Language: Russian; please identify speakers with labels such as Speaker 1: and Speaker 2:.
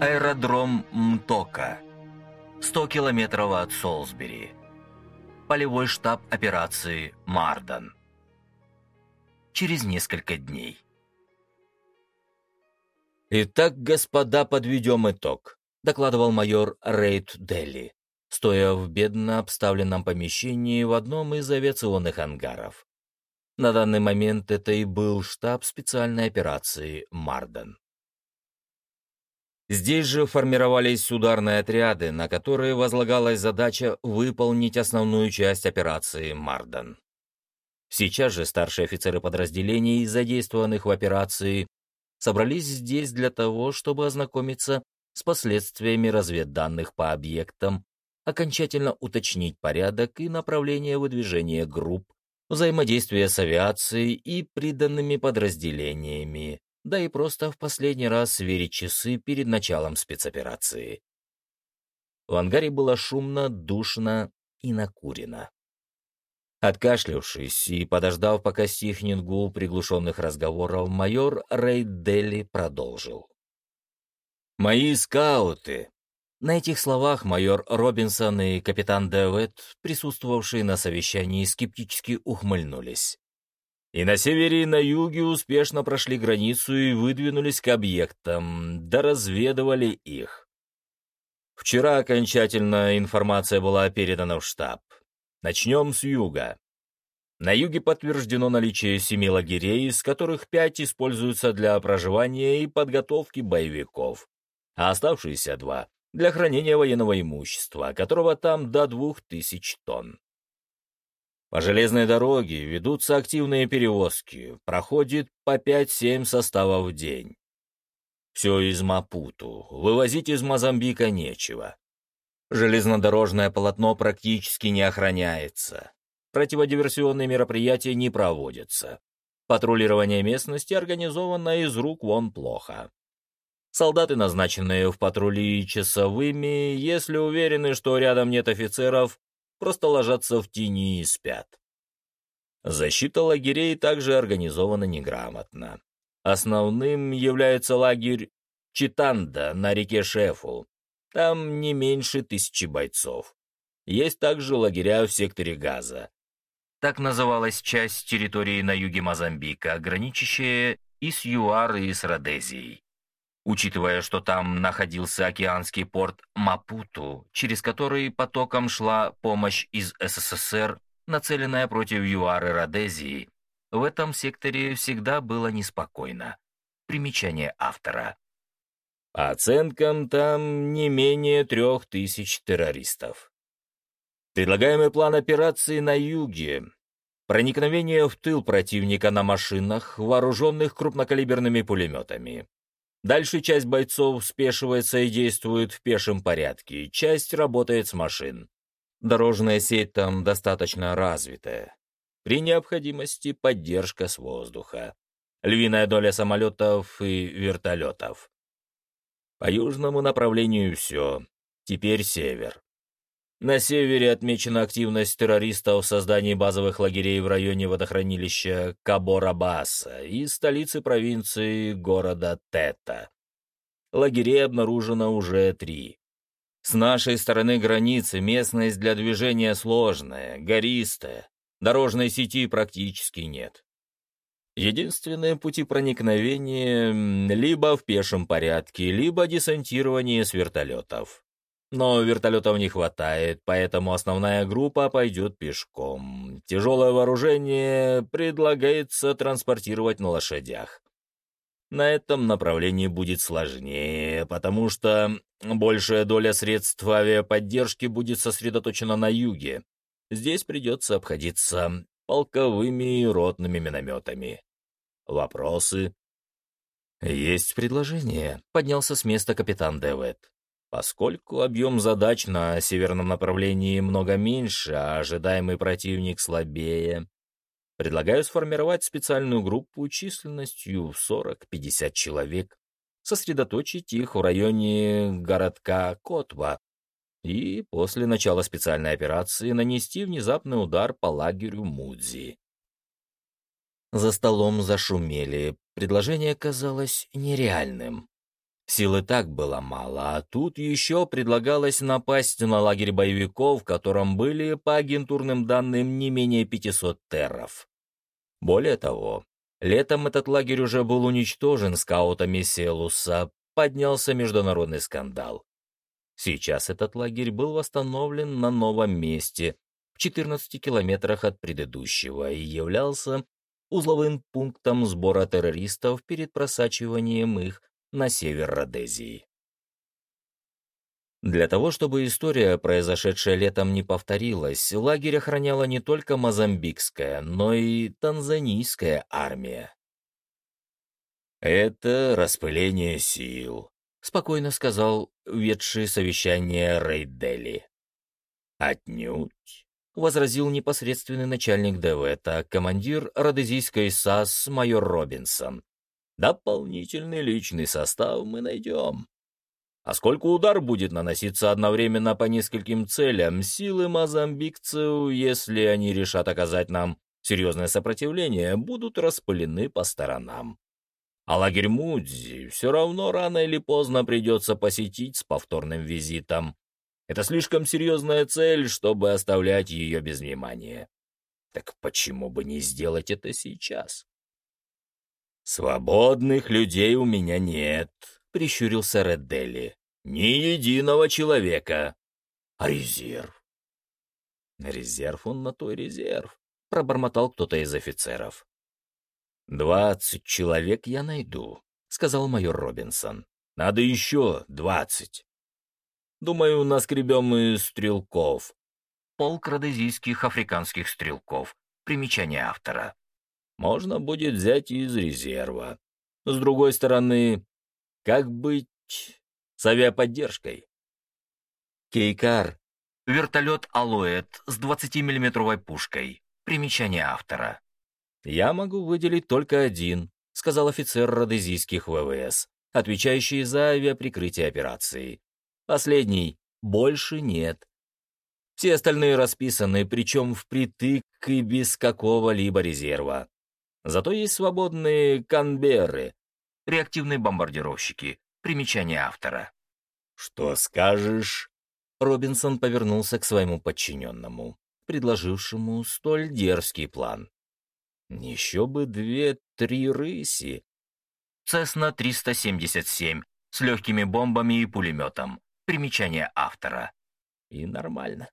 Speaker 1: Аэродром Мтока. 100 километров от Солсбери. Полевой штаб операции «Мардан». Через несколько дней.
Speaker 2: «Итак, господа, подведем итог», — докладывал майор Рейд Дели, стоя в бедно обставленном помещении в одном из авиационных ангаров. На данный момент это и был штаб специальной операции «Марден». Здесь же формировались ударные отряды, на которые возлагалась задача выполнить основную часть операции «Марден». Сейчас же старшие офицеры подразделений, задействованных в операции, собрались здесь для того, чтобы ознакомиться с последствиями разведданных по объектам, окончательно уточнить порядок и направление выдвижения групп, взаимодействие с авиацией и приданными подразделениями, да и просто в последний раз сверить часы перед началом спецоперации. В ангаре было шумно, душно и накурено. Откашлявшись и подождав, пока стихнет гул приглушенных разговоров, майор Рейд Делли продолжил. «Мои скауты!» На этих словах майор Робинсон и капитан Дэвид, присутствовавшие на совещании, скептически ухмыльнулись и на севере и на юге успешно прошли границу и выдвинулись к объектам, да разведывали их. Вчера окончательно информация была передана в штаб. Начнем с юга. На юге подтверждено наличие семи лагерей, из которых пять используются для проживания и подготовки боевиков, а оставшиеся два — для хранения военного имущества, которого там до двух тысяч тонн. По железной дороге ведутся активные перевозки, проходит по 5-7 составов в день. Все из Мапуту, вывозить из Мозамбика нечего. Железнодорожное полотно практически не охраняется. Противодиверсионные мероприятия не проводятся. Патрулирование местности организовано из рук вон плохо. Солдаты, назначенные в патрули часовыми, если уверены, что рядом нет офицеров, просто ложатся в тени и спят. Защита лагерей также организована неграмотно. Основным является лагерь Читанда на реке Шефу. Там не меньше тысячи бойцов. Есть также лагеря в секторе Газа.
Speaker 1: Так называлась часть территории на юге Мозамбика, граничащая и с ЮАР, и с Родезией. Учитывая, что там находился океанский порт Мапуту, через который потоком шла помощь из СССР, нацеленная против ЮАР и Родезии, в этом секторе всегда было неспокойно. Примечание автора.
Speaker 2: Оценкам, там не менее трех тысяч террористов. Предлагаемый план операции на юге. Проникновение в тыл противника на машинах, вооруженных крупнокалиберными пулеметами. Дальше часть бойцов спешивается и действует в пешем порядке, часть работает с машин. Дорожная сеть там достаточно развитая. При необходимости поддержка с воздуха. Львиная доля самолетов и вертолетов. По южному направлению все. Теперь север. На севере отмечена активность террористов в создании базовых лагерей в районе водохранилища Кабора-Баса и столицы провинции города Тета. Лагерей обнаружено уже три. С нашей стороны границы местность для движения сложная, гористая, дорожной сети практически нет. Единственные пути проникновения — либо в пешем порядке, либо десантирование с вертолетов. Но вертолетов не хватает, поэтому основная группа пойдет пешком. Тяжелое вооружение предлагается транспортировать на лошадях. На этом направлении будет сложнее, потому что большая доля средств авиаподдержки будет сосредоточена на юге. Здесь придется обходиться полковыми и ротными минометами. Вопросы? «Есть предложение», — поднялся с места капитан Дэвид. Поскольку объем задач на северном направлении много меньше, а ожидаемый противник слабее, предлагаю сформировать специальную группу численностью в 40-50 человек, сосредоточить их в районе городка Котва и после начала специальной операции нанести внезапный удар по лагерю Мудзи. За столом зашумели, предложение казалось нереальным. Силы так было мало, а тут еще предлагалось напасть на лагерь боевиков, в котором были, по агентурным данным, не менее 500 терров. Более того, летом этот лагерь уже был уничтожен скаутами Селуса, поднялся международный скандал. Сейчас этот лагерь был восстановлен на новом месте, в 14 километрах от предыдущего, и являлся узловым пунктом сбора террористов перед просачиванием их на север Родезии. Для того, чтобы история, произошедшая летом, не повторилась, лагерь охраняла не только мозамбикская, но и танзанийская армия. «Это распыление сил», — спокойно сказал ведший совещание Рейдели. «Отнюдь», — возразил непосредственный начальник ДВТа, командир родезийской САС майор Робинсон. «Дополнительный личный состав мы найдем». А сколько удар будет наноситься одновременно по нескольким целям, силы мозамбикцев, если они решат оказать нам серьезное сопротивление, будут распылены по сторонам. А лагерь Мудзи все равно рано или поздно придется посетить с повторным визитом. Это слишком серьезная цель, чтобы оставлять ее без внимания. Так почему бы не сделать это сейчас? «Свободных людей у меня нет», — прищурился Реддели. Ни единого человека. А резерв? Резерв он на той резерв, пробормотал кто-то из офицеров. «Двадцать человек я найду», — сказал майор Робинсон. «Надо еще двадцать. Думаю, наскребем мы стрелков».
Speaker 1: Полк родезийских африканских стрелков. Примечание автора.
Speaker 2: Можно будет взять из резерва. С другой стороны, как быть с авиаподдержкой.
Speaker 1: Кейкар. Вертолет «Алоэт» с 20-миллиметровой пушкой. Примечание автора.
Speaker 2: «Я могу выделить только один», — сказал офицер родезийских ВВС, отвечающий за авиаприкрытие операции. «Последний. Больше нет. Все остальные расписаны, причем впритык и без какого-либо резерва. Зато есть свободные канберы,
Speaker 1: реактивные бомбардировщики, Примечание автора.
Speaker 2: «Что скажешь?» Робинсон повернулся к своему подчиненному, предложившему столь дерзкий план. «Еще бы две-три рыси!»
Speaker 1: «Цесна-377» с легкими бомбами и пулеметом. Примечание автора.
Speaker 2: И нормально.